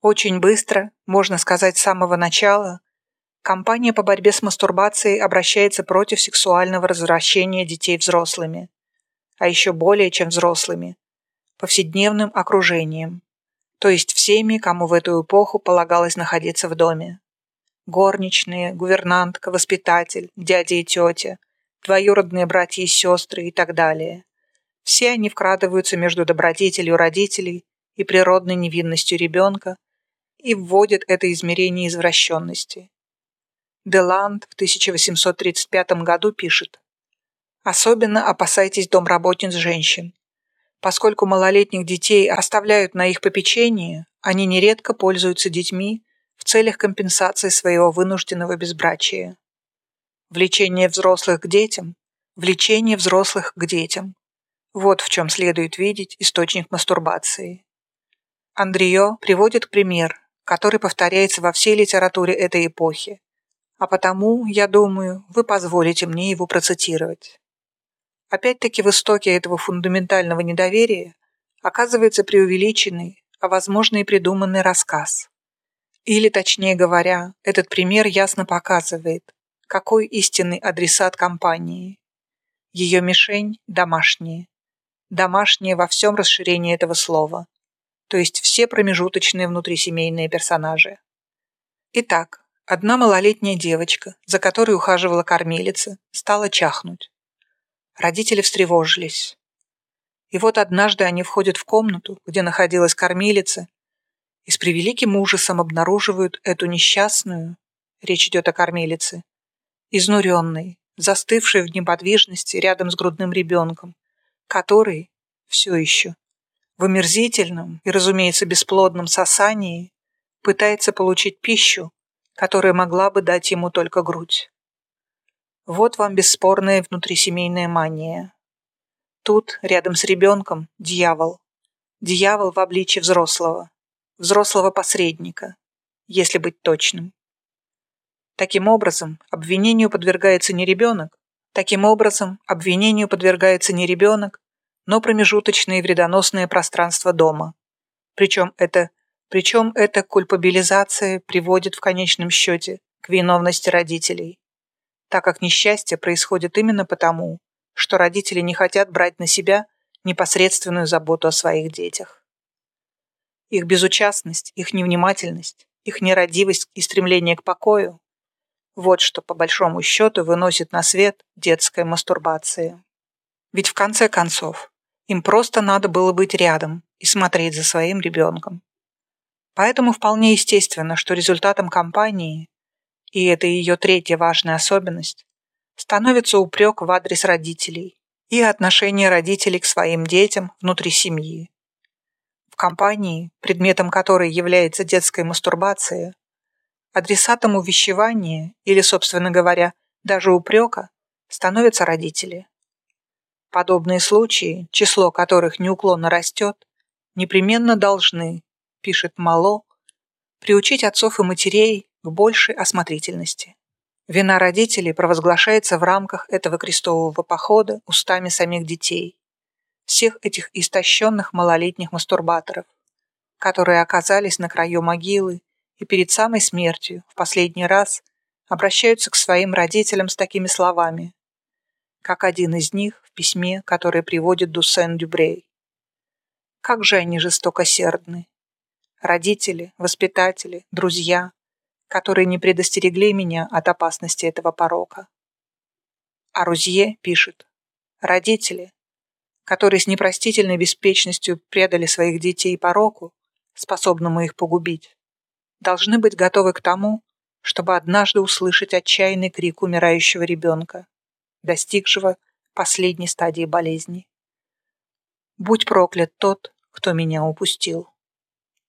Очень быстро, можно сказать с самого начала, кампания по борьбе с мастурбацией обращается против сексуального развращения детей взрослыми, а еще более чем взрослыми, повседневным окружением, то есть всеми, кому в эту эпоху полагалось находиться в доме. Горничные, гувернантка, воспитатель, дядя и тетя, двоюродные братья и сестры и так далее. Все они вкрадываются между добродетелью родителей и природной невинностью ребенка и вводят это измерение извращенности. Деланд в 1835 году пишет «Особенно опасайтесь домработниц женщин. Поскольку малолетних детей оставляют на их попечении, они нередко пользуются детьми в целях компенсации своего вынужденного безбрачия. Влечение взрослых к детям – влечение взрослых к детям. Вот в чем следует видеть источник мастурбации. Андрио приводит пример, который повторяется во всей литературе этой эпохи, а потому, я думаю, вы позволите мне его процитировать. Опять-таки в истоке этого фундаментального недоверия оказывается преувеличенный, а возможно и придуманный рассказ. Или, точнее говоря, этот пример ясно показывает, какой истинный адресат компании. Ее мишень – домашние. Домашние во всем расширении этого слова, то есть все промежуточные внутрисемейные персонажи. Итак, одна малолетняя девочка, за которой ухаживала кормилица, стала чахнуть. Родители встревожились. И вот однажды они входят в комнату, где находилась кормилица, и с превеликим ужасом обнаруживают эту несчастную, речь идет о кормилице, изнуренной, застывшей в неподвижности рядом с грудным ребенком, который все еще в омерзительном и, разумеется, бесплодном сосании пытается получить пищу, которая могла бы дать ему только грудь. Вот вам бесспорная внутрисемейная мания. Тут, рядом с ребенком, дьявол. Дьявол в обличье взрослого. Взрослого посредника, если быть точным. Таким образом, обвинению подвергается не ребенок. Таким образом, обвинению подвергается не ребенок, но промежуточное вредоносное пространство дома. Причем это, причем эта кульпабилизация приводит в конечном счете к виновности родителей так как несчастье происходит именно потому, что родители не хотят брать на себя непосредственную заботу о своих детях. Их безучастность, их невнимательность, их нерадивость и стремление к покою – вот что, по большому счету, выносит на свет детская мастурбация. Ведь в конце концов, им просто надо было быть рядом и смотреть за своим ребенком. Поэтому вполне естественно, что результатом кампании и это ее третья важная особенность, становится упрек в адрес родителей и отношение родителей к своим детям внутри семьи. В компании, предметом которой является детская мастурбация, адресатом увещевания или, собственно говоря, даже упрека становятся родители. Подобные случаи, число которых неуклонно растет, непременно должны, пишет Мало, приучить отцов и матерей к большей осмотрительности. Вина родителей провозглашается в рамках этого крестового похода устами самих детей, всех этих истощенных малолетних мастурбаторов, которые оказались на краю могилы и перед самой смертью в последний раз обращаются к своим родителям с такими словами, как один из них в письме, которое приводит Дуссен Дюбрей. Как же они жестокосердны. Родители, воспитатели, друзья, которые не предостерегли меня от опасности этого порока. А Рузье пишет, родители, которые с непростительной беспечностью предали своих детей пороку, способному их погубить, должны быть готовы к тому, чтобы однажды услышать отчаянный крик умирающего ребенка, достигшего последней стадии болезни. Будь проклят тот, кто меня упустил.